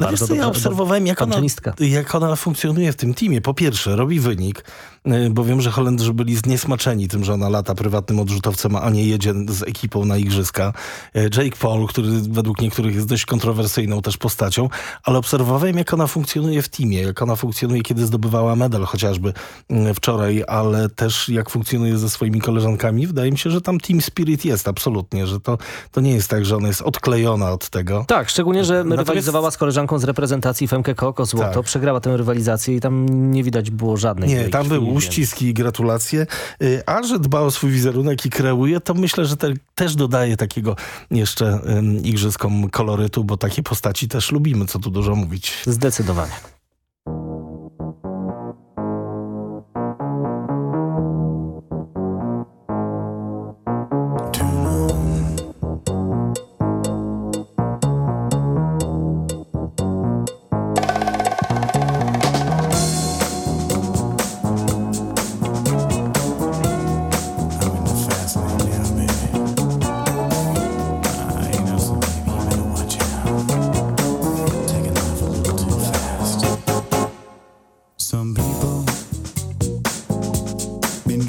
No wiesz co, ja obserwowałem, jak ona, jak ona funkcjonuje w tym teamie. Po pierwsze, robi wynik, y, bo wiem, że Holendrzy byli zniesmaczeni tym, że ona lata prywatnym odrzutowcem, a nie jedzie z ekipą na igrzyska. Y, Jake Paul, który według niektórych jest dość kontrowersyjną też postacią, ale obserwowałem, jak ona funkcjonuje w teamie, jak ona funkcjonuje, kiedy zdobywała medal chociażby y, wczoraj, ale też jak funkcjonuje ze swoimi koleżankami. Wydaje mi się, że tam team spirit jest absolutnie, że to, to nie jest tak, że ona jest odklejona od tego. Tak, szczególnie, że Natomiast... rywalizowała z koleżanką z reprezentacji Femke Koko Złoto, tak. przegrała tę rywalizację i tam nie widać było żadnej Nie, tam były uściski i gratulacje, y, a że dba o swój wizerunek i kreuje, to myślę, że te, też dodaje takiego jeszcze um, igrzyskom kolorytu, bo takie postaci też lubimy, co tu dużo mówić. Zdecydowanie.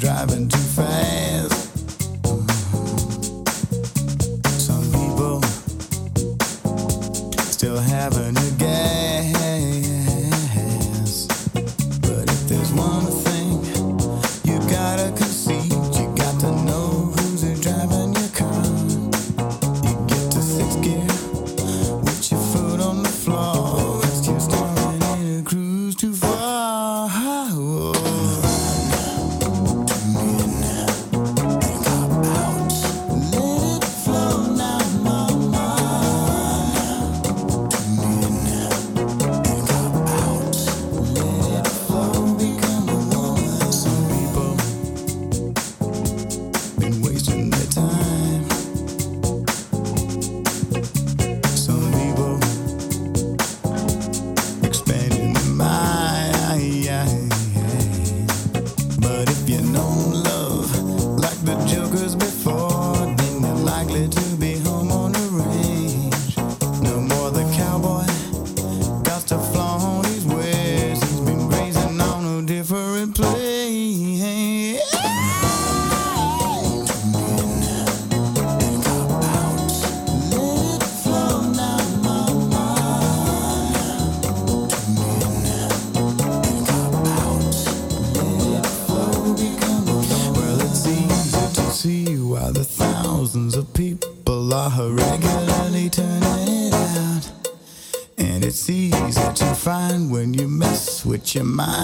driving too fast.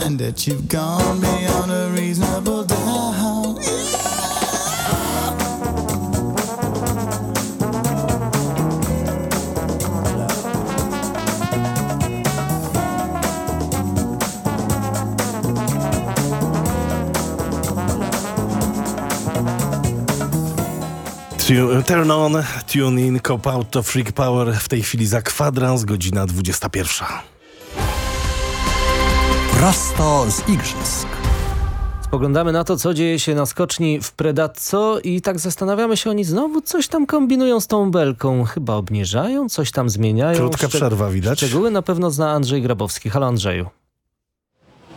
Mind that you've gone beyond a reasonable doubt. Turn on, tune in, cop out to freak power. W tej chwili za kwadrans, godzina 21. Prosto z igrzysk. Spoglądamy na to, co dzieje się na skoczni w Predatco i tak zastanawiamy się, oni znowu coś tam kombinują z tą belką. Chyba obniżają, coś tam zmieniają. Krótka przerwa widać. Szczegóły na pewno zna Andrzej Grabowski. Halo Andrzeju.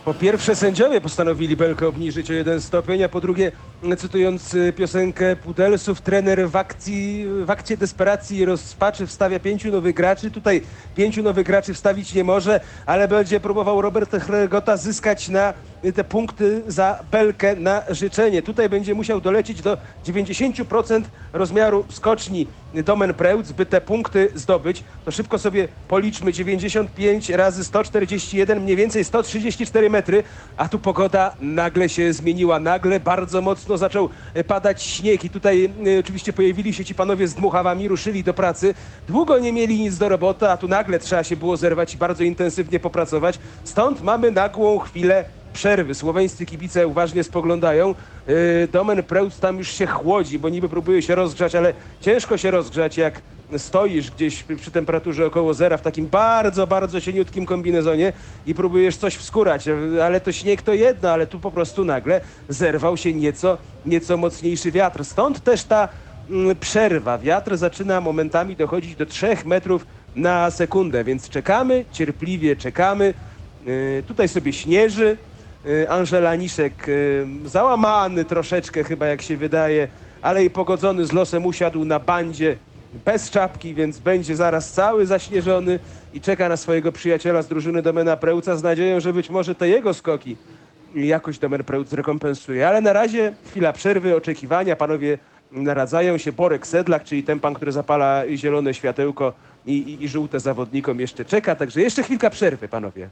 Po pierwsze sędziowie postanowili belkę obniżyć o jeden stopień, a po drugie, cytując y, piosenkę Pudelsów, trener w akcji, w akcie desperacji i rozpaczy wstawia pięciu nowych graczy. Tutaj pięciu nowych graczy wstawić nie może, ale będzie próbował Robert Hregota zyskać na te punkty za belkę na życzenie. Tutaj będzie musiał dolecieć do 90% rozmiaru skoczni Domen Preutz, by te punkty zdobyć. To szybko sobie policzmy 95 razy 141, mniej więcej 134 metry, a tu pogoda nagle się zmieniła. Nagle bardzo mocno zaczął padać śnieg i tutaj y, oczywiście pojawili się ci panowie z dmuchawami, ruszyli do pracy. Długo nie mieli nic do roboty, a tu nagle trzeba się było zerwać i bardzo intensywnie popracować. Stąd mamy nagłą chwilę przerwy. Słoweńscy kibice uważnie spoglądają. Y, Domen Preutz tam już się chłodzi, bo niby próbuje się rozgrzać, ale ciężko się rozgrzać, jak stoisz gdzieś przy temperaturze około zera w takim bardzo, bardzo cieniutkim kombinezonie i próbujesz coś wskurać, ale to śnieg to jedno, ale tu po prostu nagle zerwał się nieco, nieco mocniejszy wiatr. Stąd też ta mm, przerwa. Wiatr zaczyna momentami dochodzić do 3 metrów na sekundę, więc czekamy, cierpliwie czekamy. Yy, tutaj sobie śnieży. Yy, Angela Niszek yy, załamany troszeczkę chyba jak się wydaje, ale i pogodzony z losem usiadł na bandzie bez czapki, więc będzie zaraz cały zaśnieżony i czeka na swojego przyjaciela z drużyny Domena Preuca z nadzieją, że być może te jego skoki jakoś Domen Preut zrekompensuje. Ale na razie chwila przerwy, oczekiwania. Panowie naradzają się. Borek Sedlak, czyli ten pan, który zapala zielone światełko i, i, i żółte zawodnikom jeszcze czeka. Także jeszcze chwilka przerwy, panowie.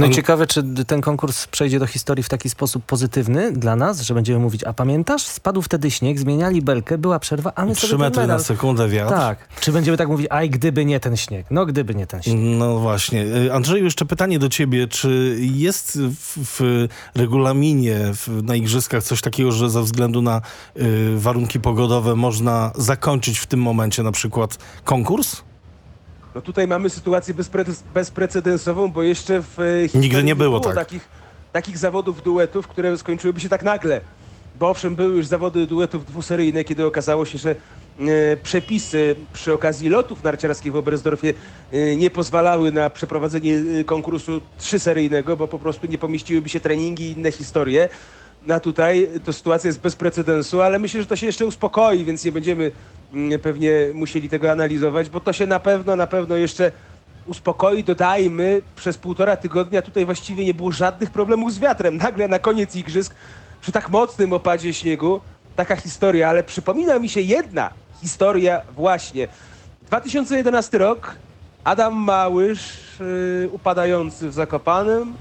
No i ciekawe, czy ten konkurs przejdzie do historii w taki sposób pozytywny dla nas, że będziemy mówić, a pamiętasz? Spadł wtedy śnieg, zmieniali belkę, była przerwa, a my Trzy sobie ten metry na sekundę wiatr. Tak. Czy będziemy tak mówić, aj gdyby nie ten śnieg? No gdyby nie ten śnieg. No właśnie. Y, Andrzeju, jeszcze pytanie do ciebie. Czy jest w, w regulaminie w, na igrzyskach coś takiego, że ze względu na y, warunki pogodowe można zakończyć w tym momencie na przykład konkurs? No tutaj mamy sytuację bezpre bezprecedensową, bo jeszcze w e, historii Nigdy nie było tak. takich, takich zawodów duetów, które skończyłyby się tak nagle. Bo owszem, były już zawody duetów dwuseryjne, kiedy okazało się, że e, przepisy przy okazji lotów narciarskich w Oberstdorfie e, nie pozwalały na przeprowadzenie e, konkursu trzyseryjnego, bo po prostu nie pomieściłyby się treningi i inne historie. No a tutaj to sytuacja jest bez precedensu, ale myślę, że to się jeszcze uspokoi, więc nie będziemy pewnie musieli tego analizować, bo to się na pewno, na pewno jeszcze uspokoi. Dodajmy, przez półtora tygodnia tutaj właściwie nie było żadnych problemów z wiatrem. Nagle na koniec igrzysk, przy tak mocnym opadzie śniegu, taka historia, ale przypomina mi się jedna historia właśnie. 2011 rok, Adam Małysz, yy, upadający w Zakopanem,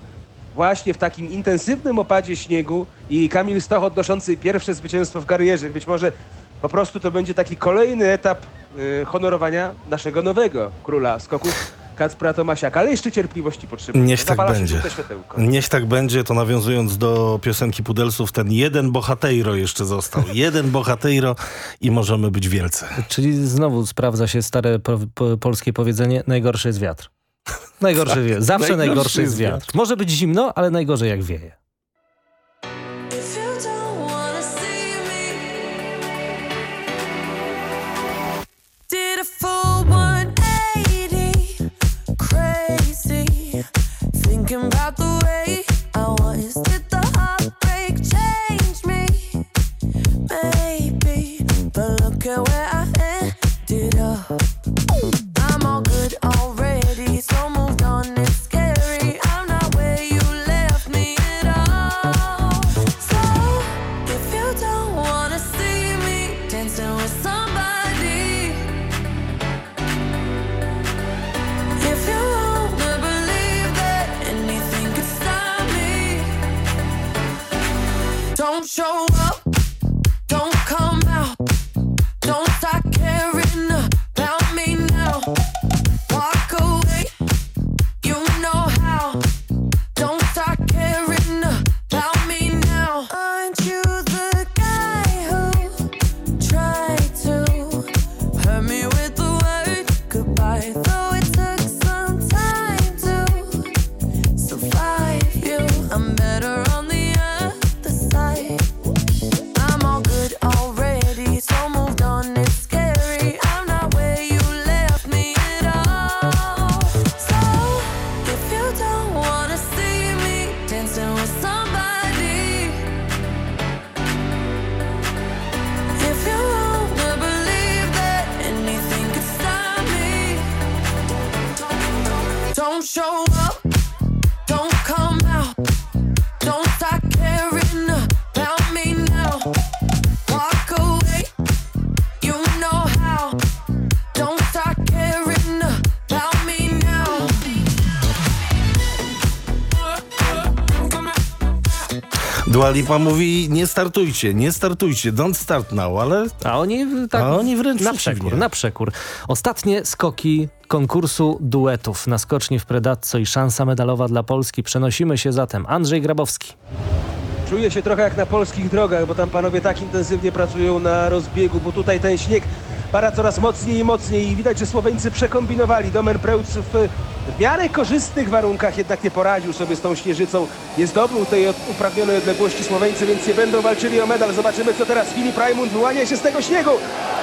właśnie w takim intensywnym opadzie śniegu i Kamil Stoch odnoszący pierwsze zwycięstwo w karierze. Być może po prostu to będzie taki kolejny etap y, honorowania naszego nowego króla skoków Kacpra Tomasiaka, ale jeszcze cierpliwości potrzebujemy. Niech tak Zapala będzie. Niech tak będzie, to nawiązując do piosenki Pudelsów, ten jeden bohateiro jeszcze został. Jeden bohateiro i możemy być wielcy. Czyli znowu sprawdza się stare po, po, polskie powiedzenie, najgorszy jest wiatr. Najgorszy wie. Zawsze najgorszy najgorszy jest jest wiatr. Może być zimno, ale najgorzej jak wieje. Dua Lipa mówi, nie startujcie, nie startujcie, don't start now, ale A oni tak A oni wręcz na przeciwnie. przekór, na przekór. Ostatnie skoki konkursu duetów na skoczni w Predazzo i szansa medalowa dla Polski. Przenosimy się zatem. Andrzej Grabowski. Czuję się trochę jak na polskich drogach, bo tam panowie tak intensywnie pracują na rozbiegu, bo tutaj ten śnieg para coraz mocniej i mocniej i widać, że Słoweńcy przekombinowali. Domen Preuc w w miarę korzystnych warunkach jednak nie poradził sobie z tą Śnieżycą. Nie zdobył tej upragnionej odległości Słoweńcy, więc nie będą walczyli o medal. Zobaczymy co teraz. Filip Rajmund wyłania się z tego śniegu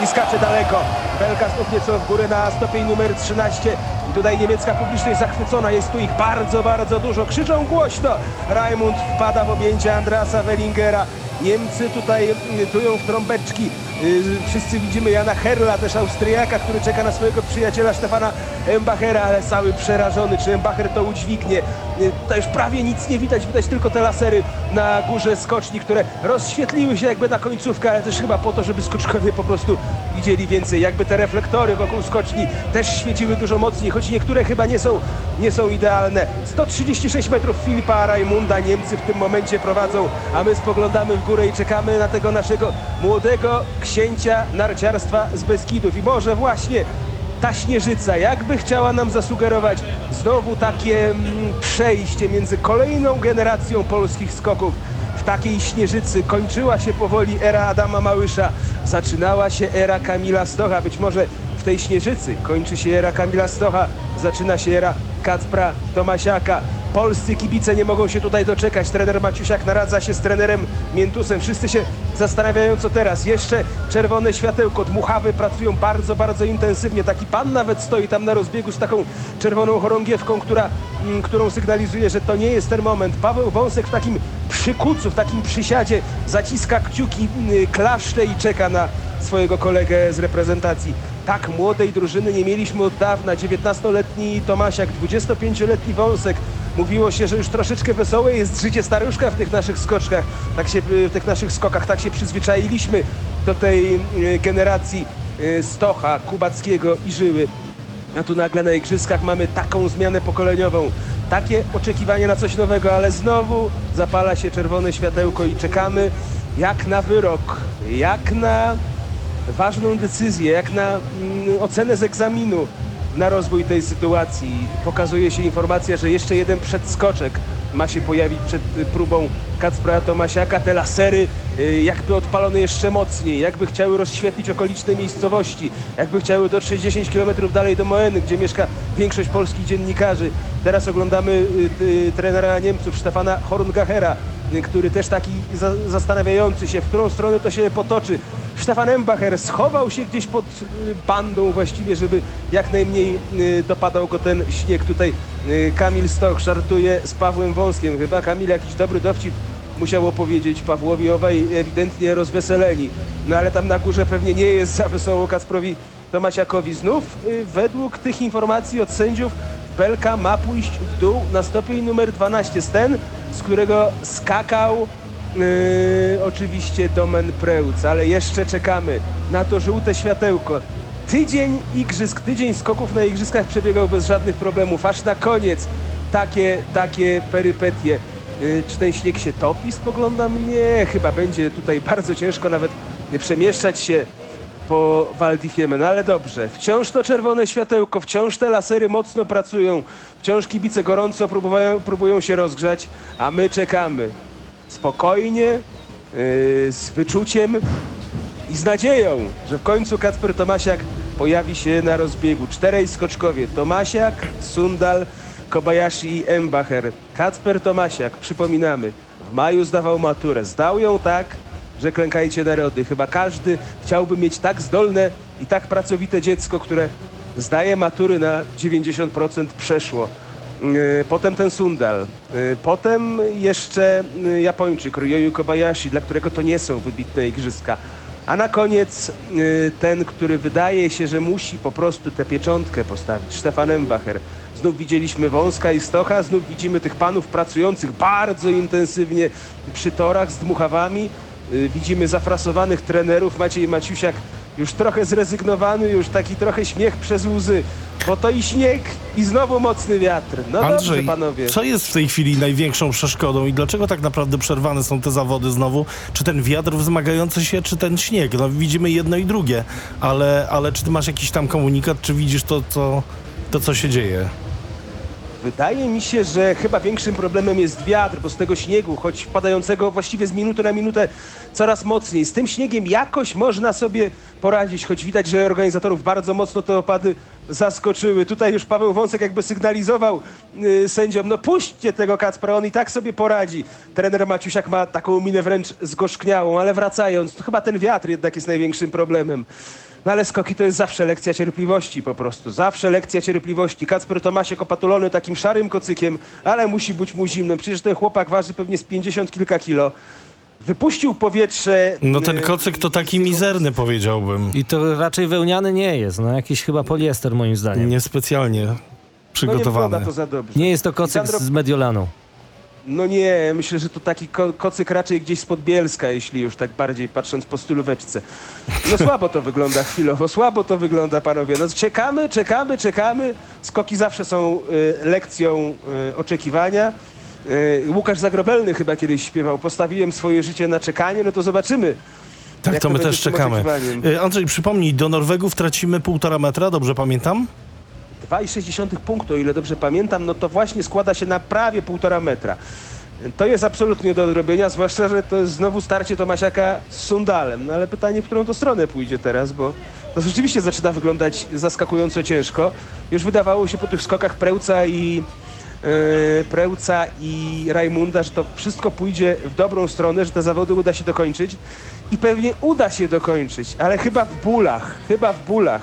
i skacze daleko. Belka znów nieco w górę na stopień numer 13. I tutaj niemiecka publiczność zachwycona. Jest tu ich bardzo, bardzo dużo. Krzyczą głośno. Rajmund wpada w objęcia Andrasa Wellingera. Niemcy tutaj tują w trąbeczki. Y, Wszyscy widzimy Jana Herla, też Austriaka, który czeka na swojego przyjaciela Stefana Embachera, ale cały przerażony, czy Embacher to udźwignie. Y, To już prawie nic nie widać, widać tylko te lasery na górze skoczni, które rozświetliły się jakby na końcówkę, ale też chyba po to, żeby skoczkowie po prostu widzieli więcej. Jakby te reflektory wokół skoczni też świeciły dużo mocniej, choć niektóre chyba nie są, nie są idealne. 136 metrów Filipa Rajmunda Niemcy w tym momencie prowadzą, a my spoglądamy w górę i czekamy na tego naszego młodego księcia narciarstwa z Beskidów. I może właśnie ta śnieżyca jakby chciała nam zasugerować znowu takie mm, przejście między kolejną generacją polskich skoków. W takiej śnieżycy kończyła się powoli era Adama Małysza, zaczynała się era Kamila Stocha. Być może w tej śnieżycy kończy się era Kamila Stocha, zaczyna się era Kacpra Tomasiaka. Polscy kibice nie mogą się tutaj doczekać. Trener Maciusiak naradza się z trenerem Miętusem. Wszyscy się zastanawiają, co teraz. Jeszcze czerwone światełko. Dmuchawy pracują bardzo, bardzo intensywnie. Taki pan nawet stoi tam na rozbiegu z taką czerwoną chorągiewką, która, mm, którą sygnalizuje, że to nie jest ten moment. Paweł Wąsek w takim przykucu, w takim przysiadzie zaciska kciuki, mm, klaszcze i czeka na swojego kolegę z reprezentacji. Tak młodej drużyny nie mieliśmy od dawna. 19-letni Tomasiak, 25-letni Wąsek. Mówiło się, że już troszeczkę wesołe jest życie staruszka w tych naszych skoczkach, tak się, w tych naszych skokach. Tak się przyzwyczailiśmy do tej e, generacji e, Stocha, Kubackiego i Żyły. A tu nagle na igrzyskach mamy taką zmianę pokoleniową, takie oczekiwanie na coś nowego, ale znowu zapala się czerwone światełko i czekamy jak na wyrok, jak na ważną decyzję, jak na mm, ocenę z egzaminu na rozwój tej sytuacji. Pokazuje się informacja, że jeszcze jeden przedskoczek ma się pojawić przed y, próbą Kacpra Tomasiaka. Te lasery y, jakby odpalone jeszcze mocniej, jakby chciały rozświetlić okoliczne miejscowości, jakby chciały dotrzeć 10 km dalej do Moeny, gdzie mieszka większość polskich dziennikarzy. Teraz oglądamy y, trenera Niemców Stefana Horngachera, który też taki za, zastanawiający się, w którą stronę to się potoczy. Stefan Embacher schował się gdzieś pod y, bandą właściwie, żeby jak najmniej y, dopadał go ten śnieg. Tutaj y, Kamil Stoch żartuje z Pawłem Wąskiem. Chyba Kamil jakiś dobry dowcip musiał opowiedzieć Pawłowi Owaj, ewidentnie rozweseleni. No ale tam na górze pewnie nie jest za wesoło Kacprowi Tomasiakowi. Znów według tych informacji od sędziów Belka ma pójść w dół na stopień numer 12. Z ten, z którego skakał Yy, oczywiście Domen Preutz, ale jeszcze czekamy na to żółte światełko. Tydzień igrzysk, tydzień skoków na igrzyskach przebiegał bez żadnych problemów, aż na koniec takie, takie perypetie. Yy, czy ten śnieg się topi? Spoglądam, nie, chyba będzie tutaj bardzo ciężko nawet przemieszczać się po Val di Fiemme. No ale dobrze, wciąż to czerwone światełko, wciąż te lasery mocno pracują, wciąż kibice gorąco próbują, próbują się rozgrzać, a my czekamy spokojnie, yy, z wyczuciem i z nadzieją, że w końcu Kacper Tomasiak pojawi się na rozbiegu. Czterej skoczkowie, Tomasiak, Sundal, Kobayashi i Embacher. Kacper Tomasiak, przypominamy, w maju zdawał maturę. Zdał ją tak, że klękajcie narody. Chyba każdy chciałby mieć tak zdolne i tak pracowite dziecko, które zdaje matury na 90% przeszło. Yy, Potem ten Sundal, Yy, potem jeszcze yy, Japończyk Ryoyu Kobayashi, dla którego to nie są wybitne igrzyska. A na koniec ten, który wydaje się, że musi po prostu tę pieczątkę postawić, Stefan Embacher. Znów widzieliśmy Wąska i Stocha, znów widzimy tych panów pracujących bardzo intensywnie przy torach z dmuchawami. Widzimy zafrasowanych trenerów, Maciej Maciusiak już trochę zrezygnowany, już taki trochę śmiech przez łzy, bo to i śnieg, i znowu mocny wiatr. No dobrze, Andrzej, panowie. co jest w tej chwili największą przeszkodą i dlaczego tak naprawdę przerwane są te zawody znowu? Czy ten wiatr wzmagający się, czy ten śnieg? No widzimy jedno i drugie, ale, ale czy ty masz jakiś tam komunikat, czy widzisz to, co, to, co się dzieje? Wydaje mi się, że chyba większym problemem jest wiatr, bo z tego śniegu, choć padającego właściwie z minuty na minutę coraz mocniej, z tym śniegiem jakoś można sobie poradzić, choć widać, że organizatorów bardzo mocno te opady zaskoczyły. Tutaj już Paweł Wąsek jakby sygnalizował y, sędziom, no puśćcie tego Kacpra, on i tak sobie poradzi. Trener Maciusiak ma taką minę wręcz zgorzkniałą, ale wracając, to chyba ten wiatr jednak jest największym problemem. No ale skoki to jest zawsze lekcja cierpliwości po prostu. Zawsze lekcja cierpliwości. Kacper Tomasiek opatulony takim szarym kocykiem, ale musi być mu zimno. Przecież ten chłopak waży pewnie z 50 kilka kilo. Wypuścił powietrze... No ten y, kocyk to taki mizerny powiedziałbym. I to raczej wełniany nie jest, no jakiś chyba poliester moim zdaniem. Nie, Niespecjalnie No nie przygotowany. wygląda to za dobrze. jest to kocyk Sandro- z Mediolanu. No nie, myślę, że to taki ko kocyk raczej gdzieś spod Bielska, jeśli już tak bardziej patrząc po stylóweczce. No słabo to wygląda chwilowo, słabo to wygląda panowie. No czekamy, czekamy, czekamy. Skoki zawsze są y, lekcją y, oczekiwania. Y, Łukasz Zagrobelny chyba kiedyś śpiewał, postawiłem swoje życie na czekanie, no to zobaczymy. Tak, jak to my też czekamy. Y, Andrzej, przypomnij, do Norwegów tracimy półtora metra, dobrze pamiętam? 2,6 punktu, o ile dobrze pamiętam, no to właśnie składa się na prawie półtora metra. To jest absolutnie do odrobienia, zwłaszcza, że to jest znowu starcie Tomasiaka z Sundalem. No ale pytanie, w którą to stronę pójdzie teraz, bo to rzeczywiście zaczyna wyglądać zaskakująco ciężko. Już wydawało się po tych skokach Prełca i Prełca i Rajmunda, że to wszystko pójdzie w dobrą stronę, że te zawody uda się dokończyć. I pewnie uda się dokończyć, ale chyba w bólach, chyba w bólach.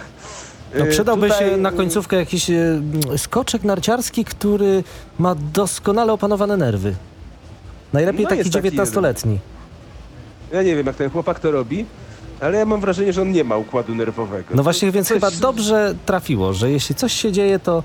No przydałby tutaj- się na końcówkę jakiś e, skoczek narciarski, który ma doskonale opanowane nerwy. Najlepiej No taki 19-letni. Ja nie wiem, jak ten chłopak to robi, ale ja mam wrażenie, że on nie ma układu nerwowego. No właśnie, więc Coś- chyba dobrze trafiło, że jeśli coś się dzieje, to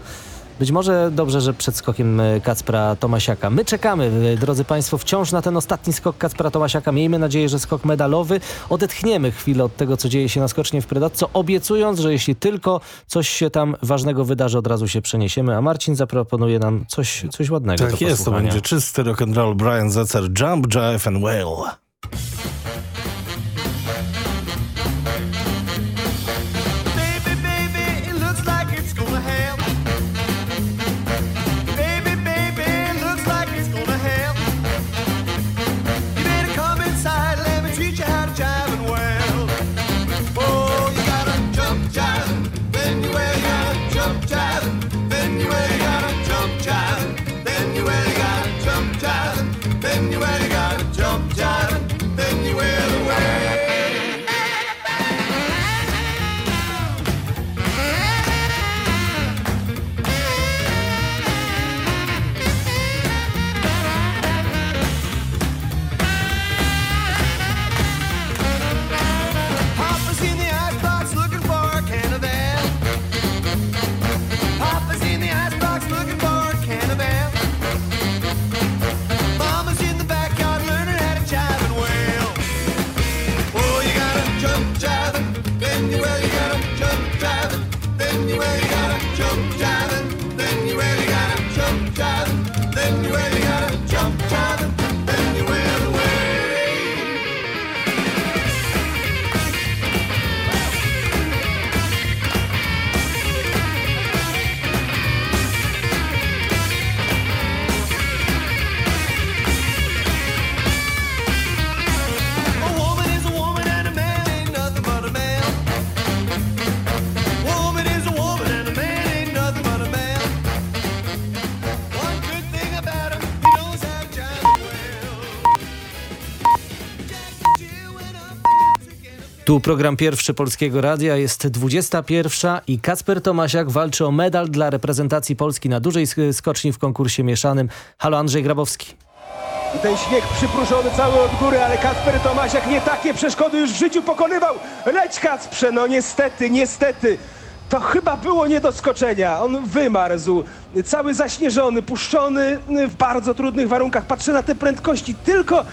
być może dobrze, że przed skokiem e, Kacpra Tomasiaka. My czekamy, e, drodzy Państwo, wciąż na ten ostatni skok Kacpra Tomasiaka. Miejmy nadzieję, że skok medalowy. Odetchniemy chwilę od tego, co dzieje się na skocznie w Predatco, obiecując, że jeśli tylko coś się tam ważnego wydarzy, od razu się przeniesiemy. A Marcin zaproponuje nam coś, coś ładnego Tak jest, to będzie czysty rock'n'roll Brian Zetzer, Jump, Jive and Wail. Tu program pierwszy Polskiego Radia, jest 21 i Kacper Tomasiak walczy o medal dla reprezentacji Polski na dużej sk- skoczni w konkursie mieszanym. Halo Andrzej Grabowski. I ten śnieg przypróżony cały od góry, ale Kacper Tomasiak nie takie przeszkody już w życiu pokonywał. Leć Kacprze, no niestety, niestety. To chyba było nie do skoczenia. On wymarzł, cały zaśnieżony, puszczony w bardzo trudnych warunkach. Patrzę na te prędkości, tylko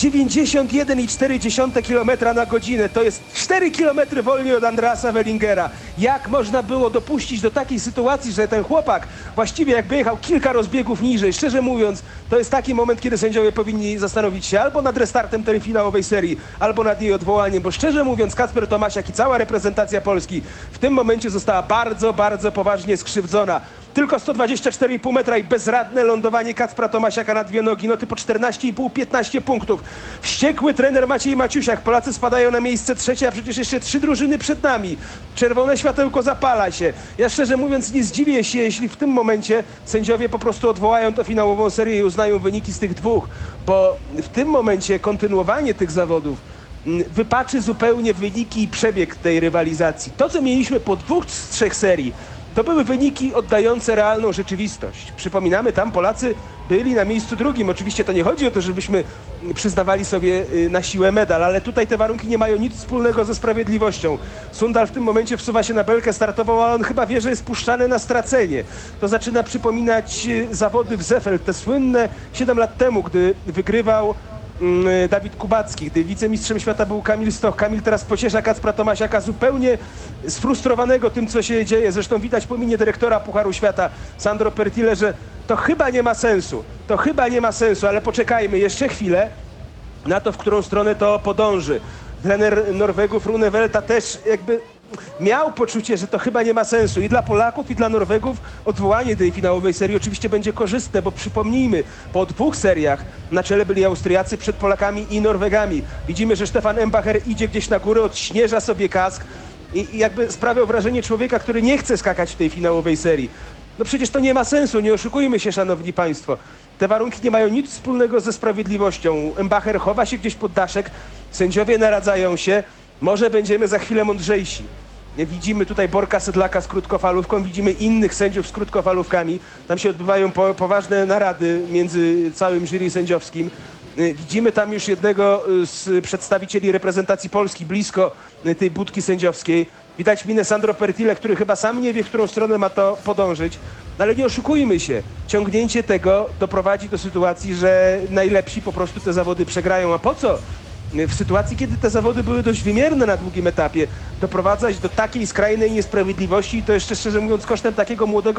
91,4 km na godzinę. To jest 4 km wolniej od Andrasa Wellingera. Jak można było dopuścić do takiej sytuacji, że ten chłopak właściwie jakby jechał kilka rozbiegów niżej? Szczerze mówiąc, to jest taki moment, kiedy sędziowie powinni zastanowić się albo nad restartem tej finałowej serii, albo nad jej odwołaniem, bo szczerze mówiąc Kacper Tomasiak i cała reprezentacja Polski w tym momencie została bardzo, bardzo poważnie skrzywdzona. Tylko 124,5 metra i bezradne lądowanie Kacpra Tomasiaka na dwie nogi. No ty po 14,5-15 punktów. Wściekły trener Maciej Maciusiak. Polacy spadają na miejsce trzecie, a przecież jeszcze trzy drużyny przed nami. Czerwone światełko zapala się. Ja szczerze mówiąc nie zdziwię się, jeśli w tym momencie sędziowie po prostu odwołają tę finałową serię i uznają wyniki z tych dwóch. Bo w tym momencie kontynuowanie tych zawodów mm, wypaczy zupełnie wyniki i przebieg tej rywalizacji. To, co mieliśmy po dwóch z trzech serii, to były wyniki oddające realną rzeczywistość. Przypominamy, tam Polacy byli na miejscu drugim. Oczywiście to nie chodzi o to, żebyśmy przyznawali sobie y, na siłę medal, ale tutaj te warunki nie mają nic wspólnego ze sprawiedliwością. Sundal w tym momencie wsuwa się na belkę startową, a on chyba wie, że jest puszczany na stracenie. To zaczyna przypominać y, zawody w Zefeld, te słynne 7 lat temu, gdy wygrywał mm, Dawid Kubacki, gdy wicemistrzem świata był Kamil Stoch. Kamil teraz pociesza Kacpra Tomasiaka zupełnie sfrustrowanego tym, co się dzieje. Zresztą widać po minie dyrektora Pucharu Świata Sandro Pertile, że to chyba nie ma sensu. To chyba nie ma sensu, ale poczekajmy jeszcze chwilę na to, w którą stronę to podąży. Trener Norwegów Rune Welta też jakby miał poczucie, że to chyba nie ma sensu. I dla Polaków, i dla Norwegów odwołanie tej finałowej serii oczywiście będzie korzystne, bo przypomnijmy, po dwóch seriach na czele byli Austriacy przed Polakami i Norwegami. Widzimy, że Stefan Embacher idzie gdzieś na górę, odśnieża sobie kask i, i jakby sprawiał wrażenie człowieka, który nie chce skakać w tej finałowej serii. No przecież to nie ma sensu, nie oszukujmy się, szanowni państwo. Te warunki nie mają nic wspólnego ze sprawiedliwością. Embacher chowa się gdzieś pod daszek, sędziowie naradzają się, może będziemy za chwilę mądrzejsi. Widzimy tutaj Borka Sedlaka z krótkofalówką, widzimy innych sędziów z krótkofalówkami. Tam się odbywają po, poważne narady między całym jury sędziowskim. Y, Widzimy tam już jednego y, z przedstawicieli reprezentacji Polski blisko y, tej budki sędziowskiej. Widać minę Sandro Pertile, który chyba sam nie wie, w którą stronę ma to podążyć. No ale nie oszukujmy się, ciągnięcie tego doprowadzi do sytuacji, że najlepsi po prostu te zawody przegrają. A po co? W sytuacji, kiedy te zawody były dość wymierne na długim etapie, doprowadzać do takiej skrajnej niesprawiedliwości to jeszcze szczerze mówiąc kosztem takiego młodego